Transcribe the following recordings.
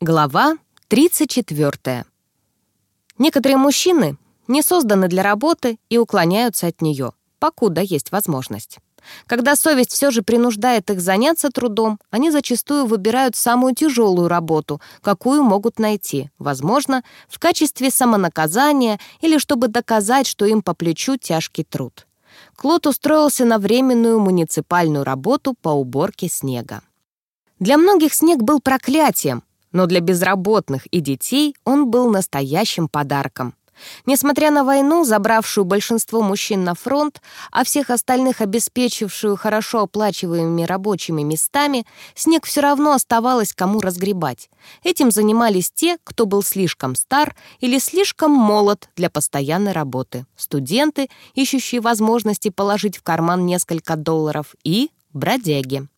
Глава 34. Некоторые мужчины не созданы для работы и уклоняются от нее, покуда есть возможность. Когда совесть все же принуждает их заняться трудом, они зачастую выбирают самую тяжелую работу, какую могут найти, возможно, в качестве самонаказания или чтобы доказать, что им по плечу тяжкий труд. Клод устроился на временную муниципальную работу по уборке снега. Для многих снег был проклятием, но для безработных и детей он был настоящим подарком. Несмотря на войну, забравшую большинство мужчин на фронт, а всех остальных обеспечившую хорошо оплачиваемыми рабочими местами, снег все равно оставалось кому разгребать. Этим занимались те, кто был слишком стар или слишком молод для постоянной работы, студенты, ищущие возможности положить в карман несколько долларов, и бродяги.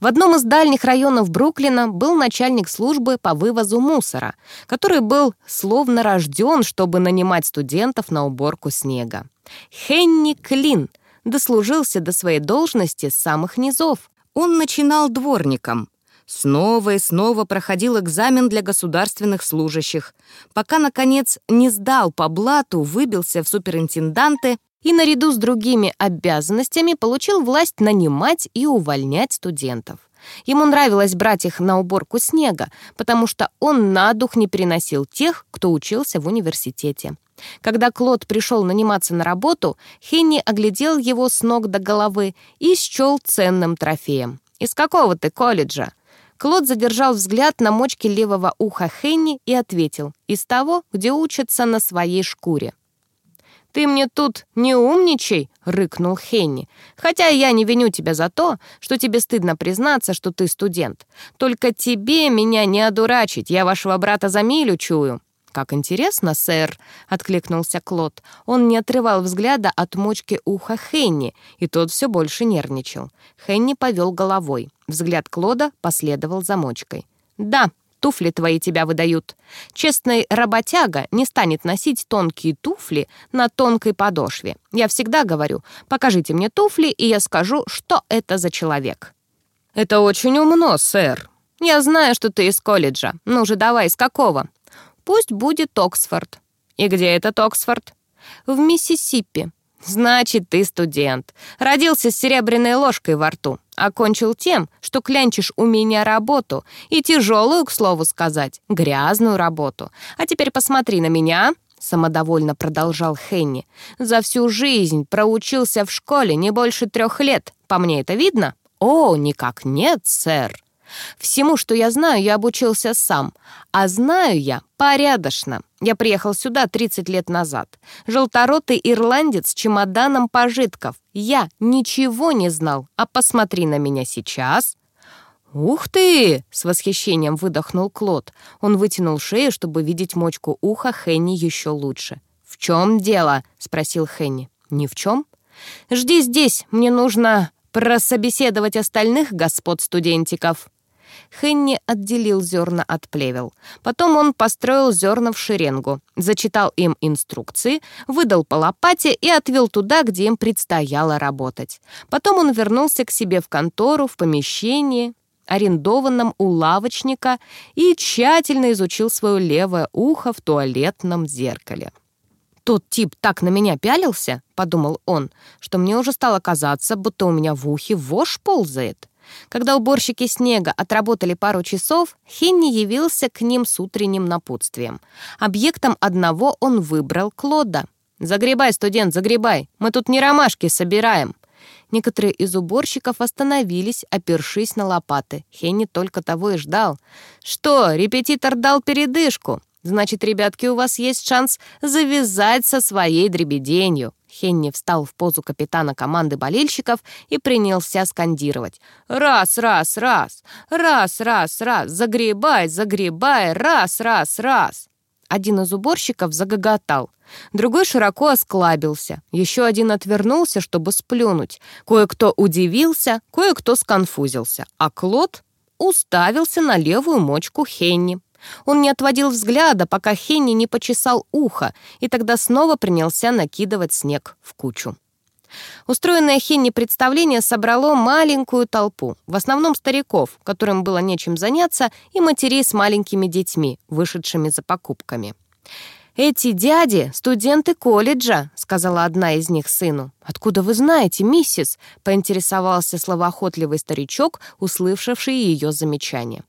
В одном из дальних районов Бруклина был начальник службы по вывозу мусора, который был словно рожден, чтобы нанимать студентов на уборку снега. Хенни Клин дослужился до своей должности с самых низов. Он начинал дворником, снова и снова проходил экзамен для государственных служащих, пока, наконец, не сдал по блату, выбился в суперинтенданты и наряду с другими обязанностями получил власть нанимать и увольнять студентов. Ему нравилось брать их на уборку снега, потому что он на дух не переносил тех, кто учился в университете. Когда Клод пришел наниматься на работу, Хенни оглядел его с ног до головы и счел ценным трофеем. «Из какого ты колледжа?» Клод задержал взгляд на мочке левого уха Хенни и ответил, «Из того, где учатся на своей шкуре». «Ты мне тут не умничай!» — рыкнул Хенни. «Хотя я не виню тебя за то, что тебе стыдно признаться, что ты студент. Только тебе меня не одурачить, я вашего брата за милю чую». «Как интересно, сэр!» — откликнулся Клод. Он не отрывал взгляда от мочки уха Хенни, и тот все больше нервничал. Хенни повел головой. Взгляд Клода последовал за мочкой. «Да, туфли твои тебя выдают. Честный работяга не станет носить тонкие туфли на тонкой подошве. Я всегда говорю, покажите мне туфли, и я скажу, что это за человек». «Это очень умно, сэр. Я знаю, что ты из колледжа. Ну же, давай, из какого?» «Пусть будет Оксфорд». «И где этот Оксфорд?» «В Миссисипи». «Значит, ты студент. Родился с серебряной ложкой во рту. Окончил тем, что клянчишь у меня работу. И тяжелую, к слову сказать, грязную работу. А теперь посмотри на меня». Самодовольно продолжал Хенни. «За всю жизнь проучился в школе не больше трех лет. По мне это видно?» «О, никак нет, сэр». Всему, что я знаю, я обучился сам. А знаю я порядочно. Я приехал сюда 30 лет назад. Желторотый ирландец с чемоданом пожитков. Я ничего не знал. А посмотри на меня сейчас. «Ух ты!» — с восхищением выдохнул Клод. Он вытянул шею, чтобы видеть мочку уха Хенни еще лучше. «В чем дело?» — спросил Хенни. «Ни в чем. Жди здесь, мне нужно прособеседовать остальных господ студентиков». Хенни отделил зерна от плевел. Потом он построил зерна в шеренгу, зачитал им инструкции, выдал по лопате и отвел туда, где им предстояло работать. Потом он вернулся к себе в контору, в помещении, арендованном у лавочника, и тщательно изучил свое левое ухо в туалетном зеркале. «Тот тип так на меня пялился», — подумал он, «что мне уже стало казаться, будто у меня в ухе вошь ползает». Когда уборщики снега отработали пару часов, Хенни явился к ним с утренним напутствием. Объектом одного он выбрал Клода. «Загребай, студент, загребай! Мы тут не ромашки собираем!» Некоторые из уборщиков остановились, опершись на лопаты. Хенни только того и ждал. «Что, репетитор дал передышку? Значит, ребятки, у вас есть шанс завязать со своей дребеденью. Хенни встал в позу капитана команды болельщиков и принялся скандировать. «Раз, раз, раз! Раз, раз, раз! Загребай, загребай! Раз, раз, раз!» Один из уборщиков загоготал. Другой широко осклабился. Еще один отвернулся, чтобы сплюнуть. Кое-кто удивился, кое-кто сконфузился. А Клод уставился на левую мочку Хенни. Он не отводил взгляда, пока Хенни не почесал ухо, и тогда снова принялся накидывать снег в кучу. Устроенное Хенни представление собрало маленькую толпу, в основном стариков, которым было нечем заняться, и матерей с маленькими детьми, вышедшими за покупками. «Эти дяди — студенты колледжа», — сказала одна из них сыну. «Откуда вы знаете, миссис?» — поинтересовался словоохотливый старичок, услышавший ее замечание.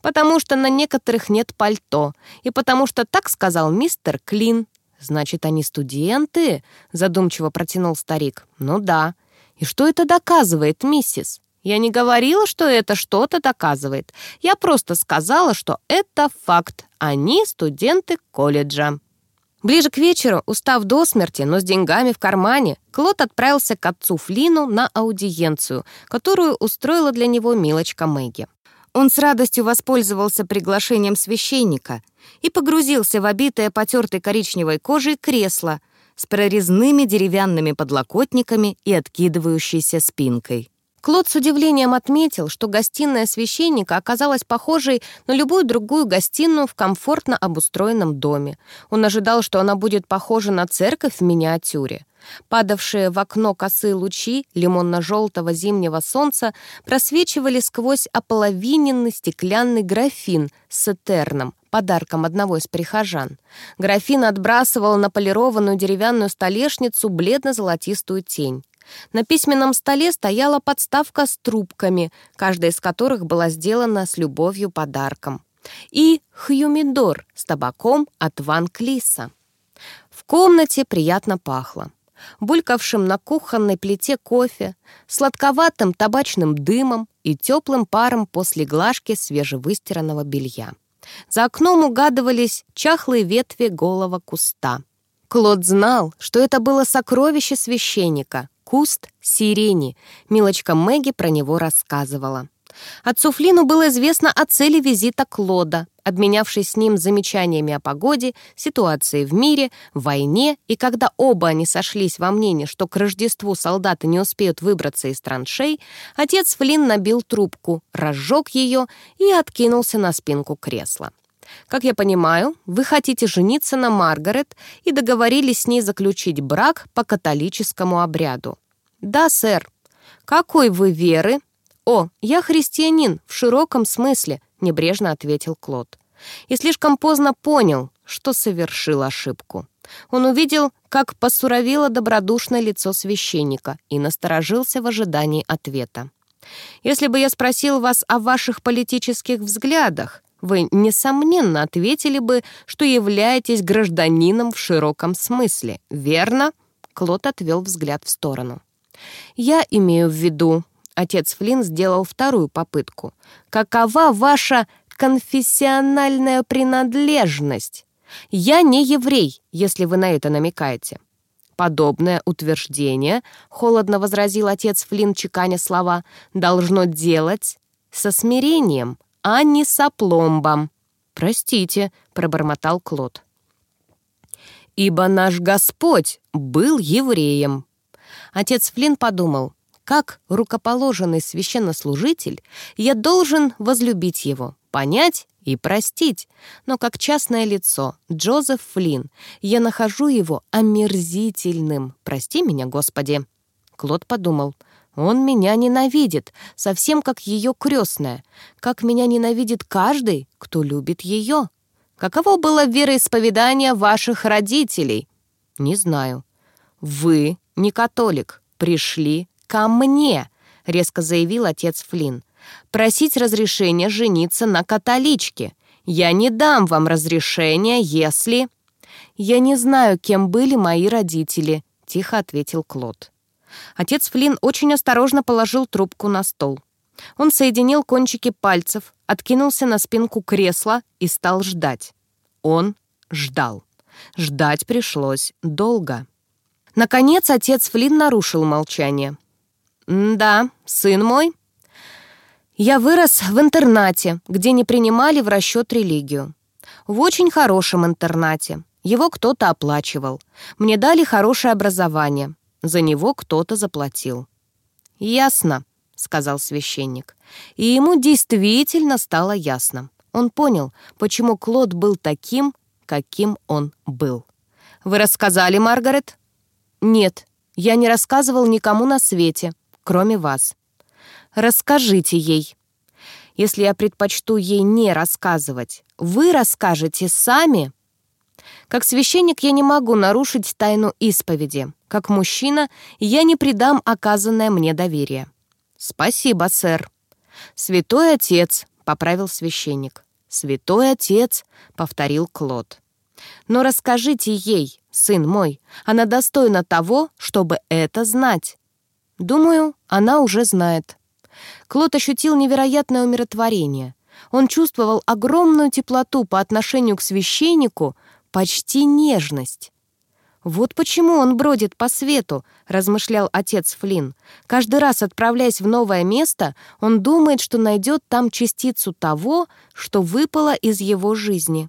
«Потому что на некоторых нет пальто, и потому что так сказал мистер Клин». «Значит, они студенты?» — задумчиво протянул старик. «Ну да. И что это доказывает, миссис?» «Я не говорила, что это что-то доказывает. Я просто сказала, что это факт. Они студенты колледжа». Ближе к вечеру, устав до смерти, но с деньгами в кармане, Клод отправился к отцу Флину на аудиенцию, которую устроила для него милочка Мэгги. Он с радостью воспользовался приглашением священника и погрузился в обитое потертой коричневой кожей кресло с прорезными деревянными подлокотниками и откидывающейся спинкой. Клод с удивлением отметил, что гостиная священника оказалась похожей на любую другую гостиную в комфортно обустроенном доме. Он ожидал, что она будет похожа на церковь в миниатюре. Падавшие в окно косые лучи лимонно-желтого зимнего солнца просвечивали сквозь ополовиненный стеклянный графин с этерном, подарком одного из прихожан. Графин отбрасывал на полированную деревянную столешницу бледно-золотистую тень. На письменном столе стояла подставка с трубками, каждая из которых была сделана с любовью подарком. И хьюмидор с табаком от Ван Клиса. В комнате приятно пахло. Булькавшим на кухонной плите кофе, сладковатым табачным дымом и теплым паром после глажки свежевыстиранного белья. За окном угадывались чахлые ветви голого куста. Клод знал, что это было сокровище священника, Куст сирени. Милочка Мэгги про него рассказывала. Отцу Флину было известно о цели визита Клода, обменявшись с ним замечаниями о погоде, ситуации в мире, войне, и когда оба они сошлись во мнении, что к Рождеству солдаты не успеют выбраться из траншей, отец Флин набил трубку, разжег ее и откинулся на спинку кресла. Как я понимаю, вы хотите жениться на Маргарет и договорились с ней заключить брак по католическому обряду. Да, сэр. Какой вы веры? О, я христианин в широком смысле, небрежно ответил Клод. И слишком поздно понял, что совершил ошибку. Он увидел, как посуровило добродушное лицо священника и насторожился в ожидании ответа. «Если бы я спросил вас о ваших политических взглядах, вы, несомненно, ответили бы, что являетесь гражданином в широком смысле, верно?» Клод отвел взгляд в сторону. «Я имею в виду...» Отец Флинн сделал вторую попытку. «Какова ваша конфессиональная принадлежность? Я не еврей, если вы на это намекаете». Подобное утверждение, холодно возразил отец Флинн, чеканя слова, должно делать со смирением, а не с опломбом». «Простите», — пробормотал Клод. «Ибо наш Господь был евреем». Отец Флинн подумал, как рукоположенный священнослужитель, я должен возлюбить его, понять и простить. Но как частное лицо, Джозеф Флинн, я нахожу его омерзительным. Прости меня, Господи. Клод подумал, он меня ненавидит, совсем как ее крестная, как меня ненавидит каждый, кто любит ее. Каково было вероисповедание ваших родителей? Не знаю. Вы, не католик, пришли ко мне, резко заявил отец Флинн. Просить разрешения жениться на католичке. Я не дам вам разрешения, если... Я не знаю, кем были мои родители, тихо ответил Клод. Отец Флинн очень осторожно положил трубку на стол. Он соединил кончики пальцев, откинулся на спинку кресла и стал ждать. Он ждал. Ждать пришлось долго. Наконец отец Флинн нарушил молчание. «Да, сын мой, я вырос в интернате, где не принимали в расчет религию. В очень хорошем интернате. Его кто-то оплачивал. Мне дали хорошее образование. За него кто-то заплатил. «Ясно», — сказал священник. И ему действительно стало ясно. Он понял, почему Клод был таким, каким он был. «Вы рассказали, Маргарет?» «Нет, Я не рассказывал никому на свете, кроме вас. Расскажите ей. Если я предпочту ей не рассказывать, вы расскажете сами. Как священник я не могу нарушить тайну исповеди. Как мужчина я не предам оказанное мне доверие. Спасибо, сэр. Святой отец, поправил священник. Святой отец, повторил Клод. Но расскажите ей, сын мой, она достойна того, чтобы это знать. Думаю, она уже знает. Клод ощутил невероятное умиротворение. Он чувствовал огромную теплоту по отношению к священнику, почти нежность. «Вот почему он бродит по свету», — размышлял отец Флинн. «Каждый раз, отправляясь в новое место, он думает, что найдет там частицу того, что выпало из его жизни».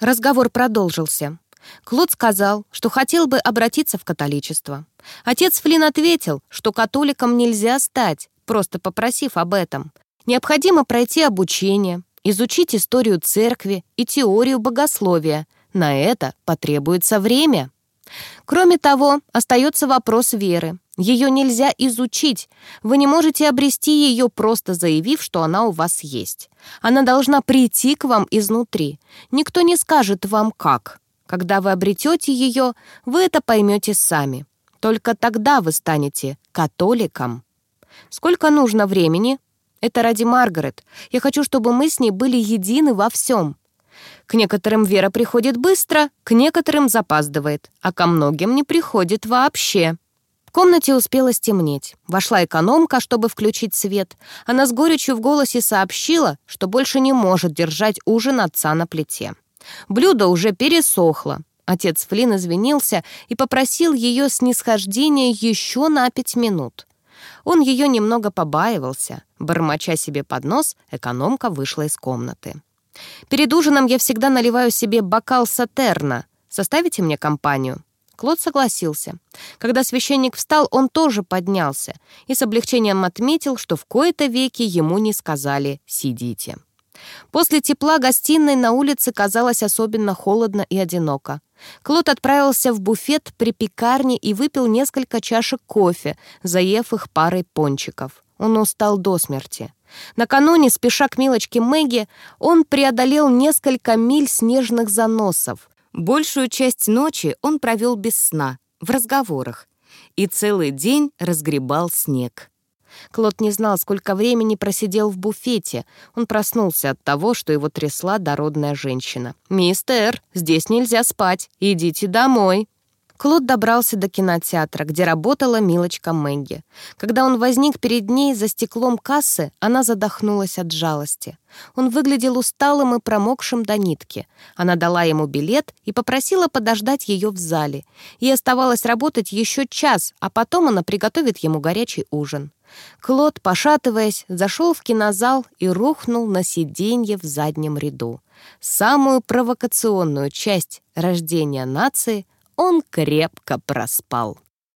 Разговор продолжился. Клод сказал, что хотел бы обратиться в католичество. Отец Флинн ответил, что католиком нельзя стать, просто попросив об этом. Необходимо пройти обучение, изучить историю церкви и теорию богословия. На это потребуется время. Кроме того, остается вопрос веры. Ее нельзя изучить. Вы не можете обрести ее, просто заявив, что она у вас есть. Она должна прийти к вам изнутри. Никто не скажет вам как. Когда вы обретете ее, вы это поймете сами. Только тогда вы станете католиком. Сколько нужно времени? Это ради Маргарет. Я хочу, чтобы мы с ней были едины во всем. К некоторым вера приходит быстро, к некоторым запаздывает, а ко многим не приходит вообще. В комнате успело стемнеть. Вошла экономка, чтобы включить свет. Она с горечью в голосе сообщила, что больше не может держать ужин отца на плите. Блюдо уже пересохло. Отец Флинн извинился и попросил ее снисхождения еще на пять минут. Он ее немного побаивался. Бормоча себе под нос, экономка вышла из комнаты. «Перед ужином я всегда наливаю себе бокал сатерна. Составите мне компанию?» Клод согласился. Когда священник встал, он тоже поднялся и с облегчением отметил, что в кои-то веки ему не сказали «сидите». После тепла гостиной на улице казалось особенно холодно и одиноко. Клод отправился в буфет при пекарне и выпил несколько чашек кофе, заев их парой пончиков. Он устал до смерти. Накануне, спеша к милочке Мэгги, он преодолел несколько миль снежных заносов. Большую часть ночи он провел без сна, в разговорах, и целый день разгребал снег. Клод не знал, сколько времени просидел в буфете. Он проснулся от того, что его трясла дородная женщина. «Мистер, здесь нельзя спать. Идите домой». Клод добрался до кинотеатра, где работала милочка Мэгги. Когда он возник перед ней за стеклом кассы, она задохнулась от жалости. Он выглядел усталым и промокшим до нитки. Она дала ему билет и попросила подождать ее в зале. Ей оставалось работать еще час, а потом она приготовит ему горячий ужин. Клод, пошатываясь, зашел в кинозал и рухнул на сиденье в заднем ряду. Самую провокационную часть рождения нации он крепко проспал.